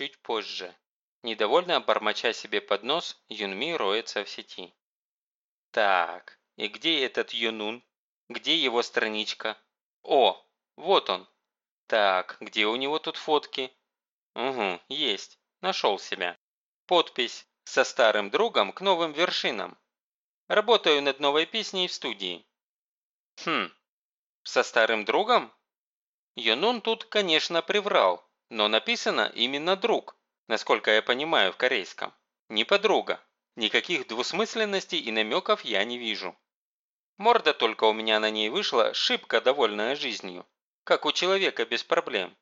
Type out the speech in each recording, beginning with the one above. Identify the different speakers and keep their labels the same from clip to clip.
Speaker 1: чуть позже. Недовольно бормоча себе под нос, Юнми роется в сети. Так, и где этот Юнун? Где его страничка? О, вот он. Так, где у него тут фотки? Угу, есть. Нашел себя. Подпись «Со старым другом к новым вершинам». Работаю над новой песней в студии. Хм, со старым другом? Юнун тут, конечно, приврал, но написано именно «друг», насколько я понимаю в корейском. Не подруга. Никаких двусмысленностей и намеков я не вижу. Морда только у меня на ней вышла шибко довольная жизнью, как у человека без проблем.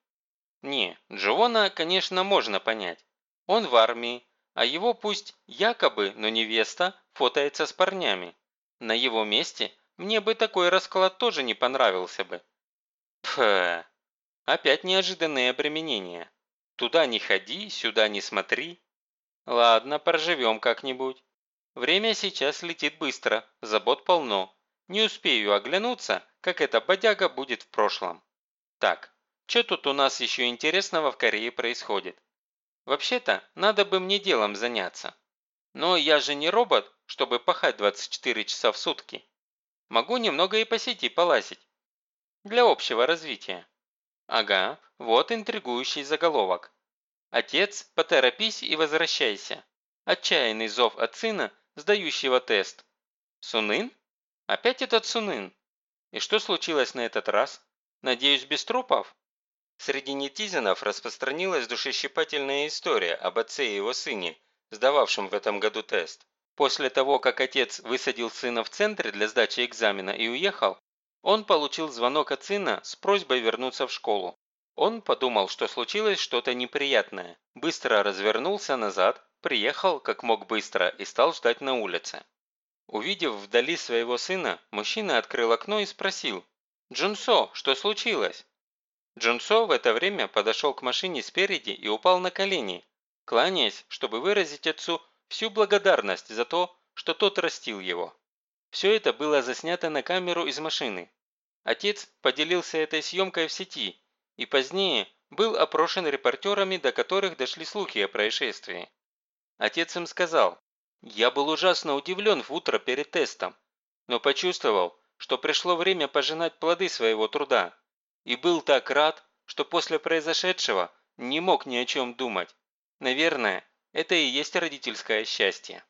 Speaker 1: Не, Джона, конечно, можно понять. Он в армии, а его пусть якобы, но невеста, фотается с парнями. На его месте мне бы такой расклад тоже не понравился бы. Пф, опять неожиданные обременения. Туда не ходи, сюда не смотри. Ладно, проживем как-нибудь. Время сейчас летит быстро, забот полно. Не успею оглянуться, как эта бодяга будет в прошлом. Так, что тут у нас еще интересного в Корее происходит? Вообще-то, надо бы мне делом заняться. Но я же не робот, чтобы пахать 24 часа в сутки. Могу немного и по сети полазить. Для общего развития. Ага, вот интригующий заголовок. Отец, поторопись и возвращайся. Отчаянный зов от сына, сдающего тест. Сунын? Опять этот Сунын? И что случилось на этот раз? Надеюсь, без трупов? Среди нетизенов распространилась душещипательная история об отце и его сыне, сдававшем в этом году тест. После того, как отец высадил сына в центре для сдачи экзамена и уехал, он получил звонок от сына с просьбой вернуться в школу. Он подумал, что случилось что-то неприятное, быстро развернулся назад, приехал как мог быстро и стал ждать на улице. Увидев вдали своего сына, мужчина открыл окно и спросил «Джунсо, что случилось?» Джунсо в это время подошел к машине спереди и упал на колени, кланяясь, чтобы выразить отцу всю благодарность за то, что тот растил его. Все это было заснято на камеру из машины. Отец поделился этой съемкой в сети и позднее был опрошен репортерами, до которых дошли слухи о происшествии. Отец им сказал, «Я был ужасно удивлен в утро перед тестом, но почувствовал, что пришло время пожинать плоды своего труда, и был так рад, что после произошедшего не мог ни о чем думать. Наверное, это и есть родительское счастье.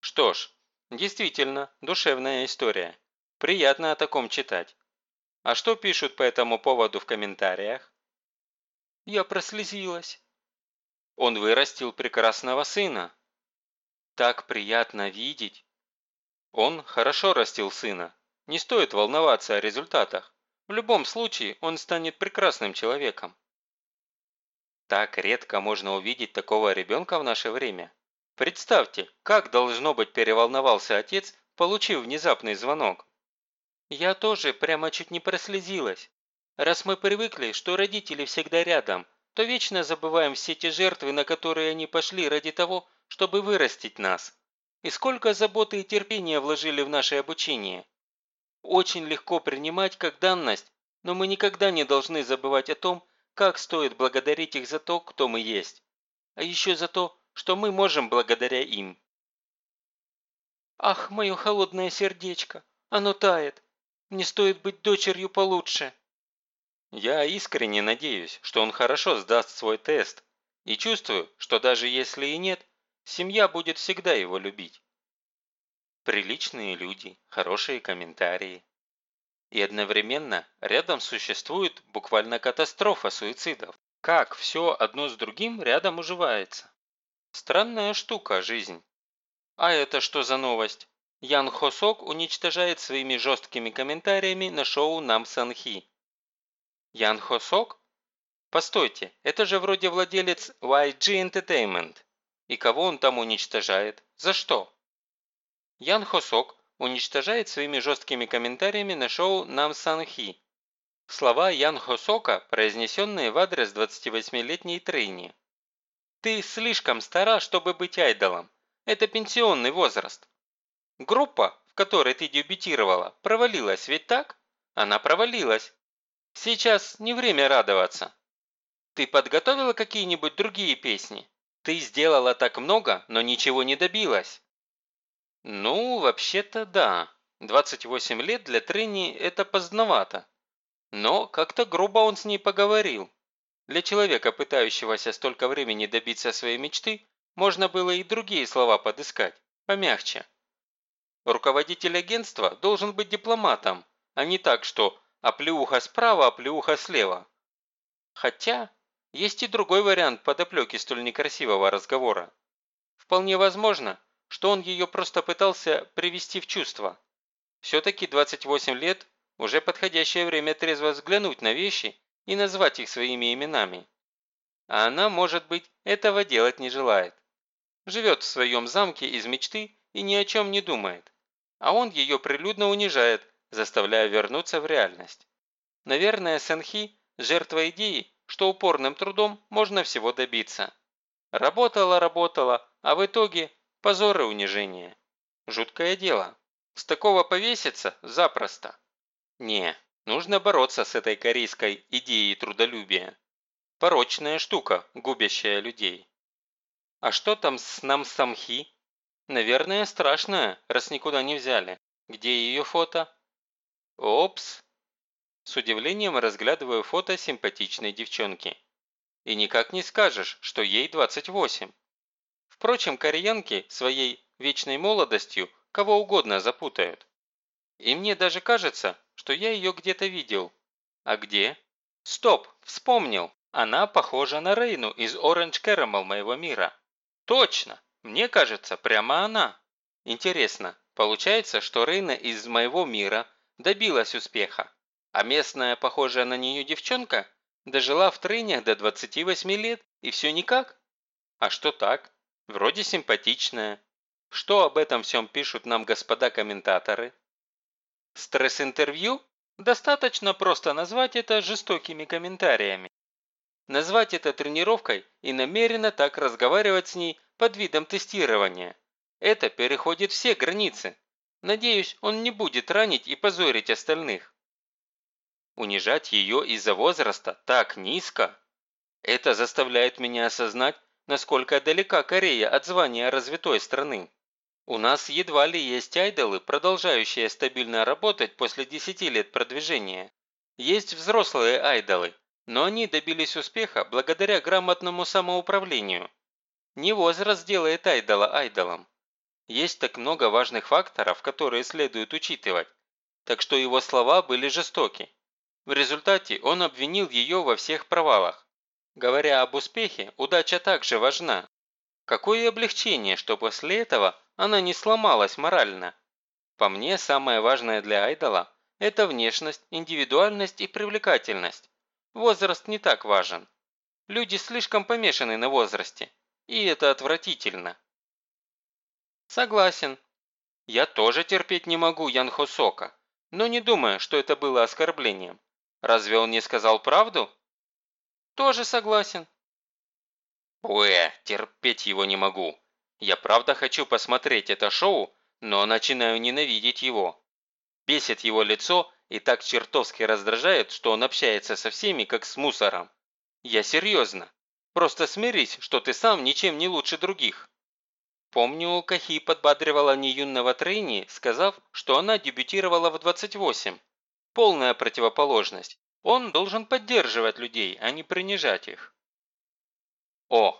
Speaker 1: Что ж, действительно, душевная история. Приятно о таком читать. А что пишут по этому поводу в комментариях? Я прослезилась. Он вырастил прекрасного сына. Так приятно видеть. Он хорошо растил сына. Не стоит волноваться о результатах. В любом случае, он станет прекрасным человеком. Так редко можно увидеть такого ребенка в наше время. Представьте, как должно быть переволновался отец, получив внезапный звонок. Я тоже прямо чуть не прослезилась. Раз мы привыкли, что родители всегда рядом, то вечно забываем все те жертвы, на которые они пошли ради того, чтобы вырастить нас. И сколько заботы и терпения вложили в наше обучение. Очень легко принимать как данность, но мы никогда не должны забывать о том, как стоит благодарить их за то, кто мы есть. А еще за то, что мы можем благодаря им. Ах, мое холодное сердечко, оно тает. Мне стоит быть дочерью получше. Я искренне надеюсь, что он хорошо сдаст свой тест. И чувствую, что даже если и нет, семья будет всегда его любить. Приличные люди, хорошие комментарии. И одновременно рядом существует буквально катастрофа суицидов. Как все одно с другим рядом уживается. Странная штука жизнь. А это что за новость? Ян Хосок уничтожает своими жесткими комментариями на шоу Нам Санхи. Ян Хосок? Постойте, это же вроде владелец YG Entertainment. И кого он там уничтожает? За что? Ян Хосок уничтожает своими жесткими комментариями на шоу «Нам Санхи». Слова Ян Хосока, произнесенные в адрес 28-летней Трейни. «Ты слишком стара, чтобы быть айдолом. Это пенсионный возраст. Группа, в которой ты дебютировала, провалилась, ведь так? Она провалилась. Сейчас не время радоваться. Ты подготовила какие-нибудь другие песни? Ты сделала так много, но ничего не добилась». «Ну, вообще-то да. 28 лет для Трини – это поздновато. Но как-то грубо он с ней поговорил. Для человека, пытающегося столько времени добиться своей мечты, можно было и другие слова подыскать, помягче. Руководитель агентства должен быть дипломатом, а не так, что оплеуха справа, оплеуха слева. Хотя, есть и другой вариант подоплеки столь некрасивого разговора. Вполне возможно, что он ее просто пытался привести в чувство. Все-таки 28 лет – уже подходящее время трезво взглянуть на вещи и назвать их своими именами. А она, может быть, этого делать не желает. Живет в своем замке из мечты и ни о чем не думает. А он ее прилюдно унижает, заставляя вернуться в реальность. Наверное, Сэнхи – жертва идеи, что упорным трудом можно всего добиться. Работала, работала, а в итоге – позор и унижение. Жуткое дело. С такого повеситься запросто. Не, нужно бороться с этой корейской идеей трудолюбия. Порочная штука, губящая людей. А что там с нам самхи? Наверное, страшная, раз никуда не взяли. Где ее фото? Опс. С удивлением разглядываю фото симпатичной девчонки. И никак не скажешь, что ей 28. Впрочем, кореянки своей вечной молодостью кого угодно запутают. И мне даже кажется, что я ее где-то видел. А где? Стоп, вспомнил. Она похожа на Рейну из Orange Caramel моего мира. Точно, мне кажется, прямо она. Интересно, получается, что Рейна из моего мира добилась успеха, а местная, похожая на нее девчонка, дожила в тренях до 28 лет и все никак? А что так? Вроде симпатичная, что об этом всем пишут нам господа комментаторы? Стресс-интервью? Достаточно просто назвать это жестокими комментариями. Назвать это тренировкой и намеренно так разговаривать с ней под видом тестирования. Это переходит все границы. Надеюсь, он не будет ранить и позорить остальных. Унижать ее из-за возраста так низко? Это заставляет меня осознать, насколько далека Корея от звания развитой страны. У нас едва ли есть айдолы, продолжающие стабильно работать после 10 лет продвижения. Есть взрослые айдолы, но они добились успеха благодаря грамотному самоуправлению. Не возраст делает айдола айдолом. Есть так много важных факторов, которые следует учитывать, так что его слова были жестоки. В результате он обвинил ее во всех провалах. Говоря об успехе, удача также важна. Какое облегчение, что после этого она не сломалась морально. По мне, самое важное для айдола – это внешность, индивидуальность и привлекательность. Возраст не так важен. Люди слишком помешаны на возрасте, и это отвратительно. Согласен. Я тоже терпеть не могу Ян Хосока, но не думаю, что это было оскорблением. Разве он не сказал правду? Тоже согласен. Уэ, терпеть его не могу. Я правда хочу посмотреть это шоу, но начинаю ненавидеть его. Бесит его лицо и так чертовски раздражает, что он общается со всеми, как с мусором. Я серьезно. Просто смирись, что ты сам ничем не лучше других. Помню, Кахи подбадривала неюнного Трейни, сказав, что она дебютировала в 28. Полная противоположность. Он должен поддерживать людей, а не принижать их. О,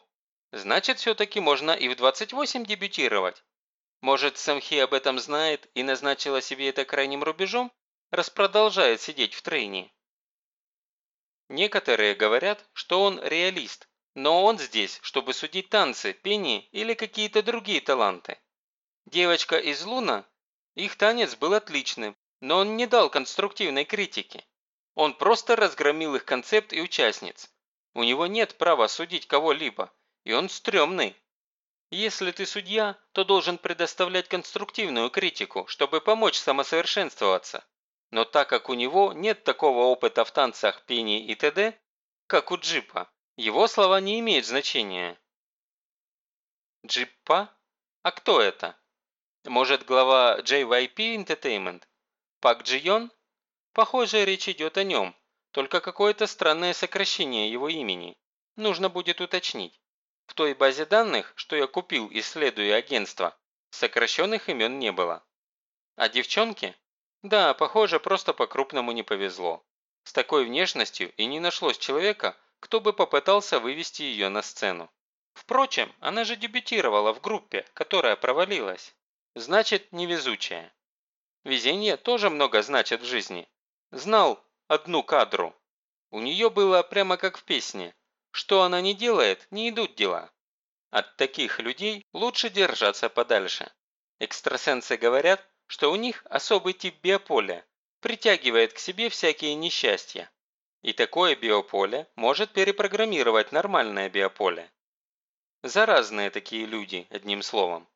Speaker 1: Значит, все-таки можно и в 28 дебютировать. Может, Самхи об этом знает и назначила себе это крайним рубежом, раз продолжает сидеть в трейне. Некоторые говорят, что он реалист, но он здесь, чтобы судить танцы, пение или какие-то другие таланты. Девочка из Луна, их танец был отличным, но он не дал конструктивной критики. Он просто разгромил их концепт и участниц. У него нет права судить кого-либо, и он стрёмный. Если ты судья, то должен предоставлять конструктивную критику, чтобы помочь самосовершенствоваться. Но так как у него нет такого опыта в танцах, пении и т.д., как у Джипа, его слова не имеют значения. Джипа? А кто это? Может, глава JYP Entertainment? Пак Джион? Похоже, речь идет о нем, только какое-то странное сокращение его имени. Нужно будет уточнить. В той базе данных, что я купил, исследуя агентство, сокращенных имен не было. А девчонке? Да, похоже, просто по-крупному не повезло. С такой внешностью и не нашлось человека, кто бы попытался вывести ее на сцену. Впрочем, она же дебютировала в группе, которая провалилась. Значит, невезучая. Везение тоже много значит в жизни. Знал одну кадру. У нее было прямо как в песне. Что она не делает, не идут дела. От таких людей лучше держаться подальше. Экстрасенсы говорят, что у них особый тип биополя, притягивает к себе всякие несчастья. И такое биополе может перепрограммировать нормальное биополе. Заразные такие люди, одним словом.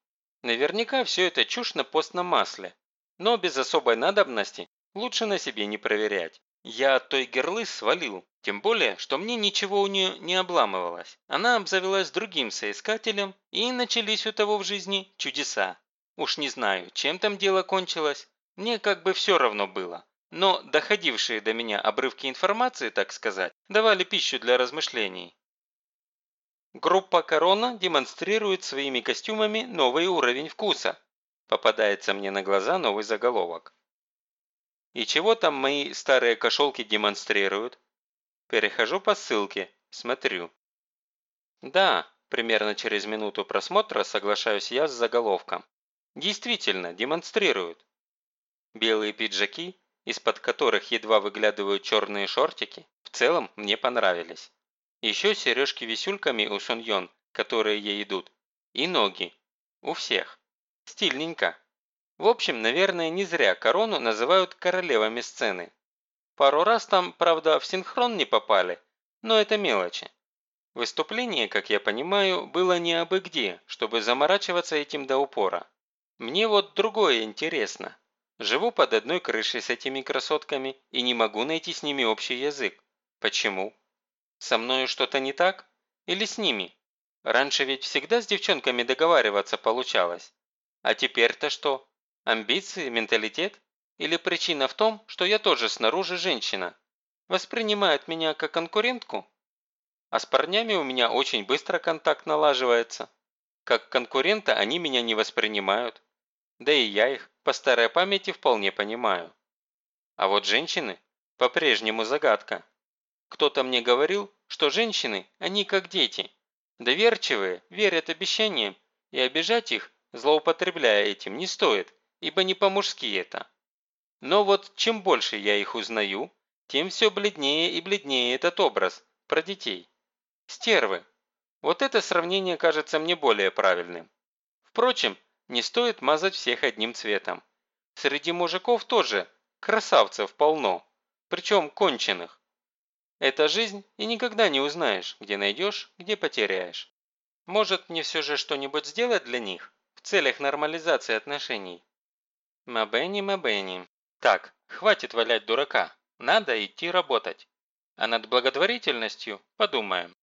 Speaker 1: Наверняка все это чушь на постном масле, но без особой надобности лучше на себе не проверять. Я от той герлы свалил, тем более, что мне ничего у нее не обламывалось. Она обзавелась другим соискателем, и начались у того в жизни чудеса. Уж не знаю, чем там дело кончилось. Мне как бы все равно было. Но доходившие до меня обрывки информации, так сказать, давали пищу для размышлений. Группа «Корона» демонстрирует своими костюмами новый уровень вкуса. Попадается мне на глаза новый заголовок. И чего там мои старые кошелки демонстрируют? Перехожу по ссылке, смотрю. Да, примерно через минуту просмотра соглашаюсь я с заголовком. Действительно, демонстрируют. Белые пиджаки, из-под которых едва выглядывают черные шортики, в целом мне понравились. Еще сережки-висюльками у Суньон, которые ей идут, и ноги. У всех. Стильненько. В общем, наверное, не зря корону называют королевами сцены. Пару раз там, правда, в синхрон не попали, но это мелочи. Выступление, как я понимаю, было не абы где, чтобы заморачиваться этим до упора. Мне вот другое интересно. Живу под одной крышей с этими красотками и не могу найти с ними общий язык. Почему? Со мною что-то не так? Или с ними? Раньше ведь всегда с девчонками договариваться получалось. А теперь-то что? Амбиции, менталитет? Или причина в том, что я тоже снаружи женщина? Воспринимают меня как конкурентку? А с парнями у меня очень быстро контакт налаживается. Как конкурента они меня не воспринимают. Да и я их по старой памяти вполне понимаю. А вот женщины по-прежнему загадка. Кто-то мне говорил, что женщины, они как дети. Доверчивые, верят обещаниям, и обижать их, злоупотребляя этим, не стоит, ибо не по-мужски это. Но вот чем больше я их узнаю, тем все бледнее и бледнее этот образ про детей. Стервы. Вот это сравнение кажется мне более правильным. Впрочем, не стоит мазать всех одним цветом. Среди мужиков тоже красавцев полно, причем конченых. Это жизнь, и никогда не узнаешь, где найдешь, где потеряешь. Может, мне все же что-нибудь сделать для них в целях нормализации отношений? Мабенни, Мабенни. Так, хватит валять дурака, надо идти работать. А над благотворительностью подумаем.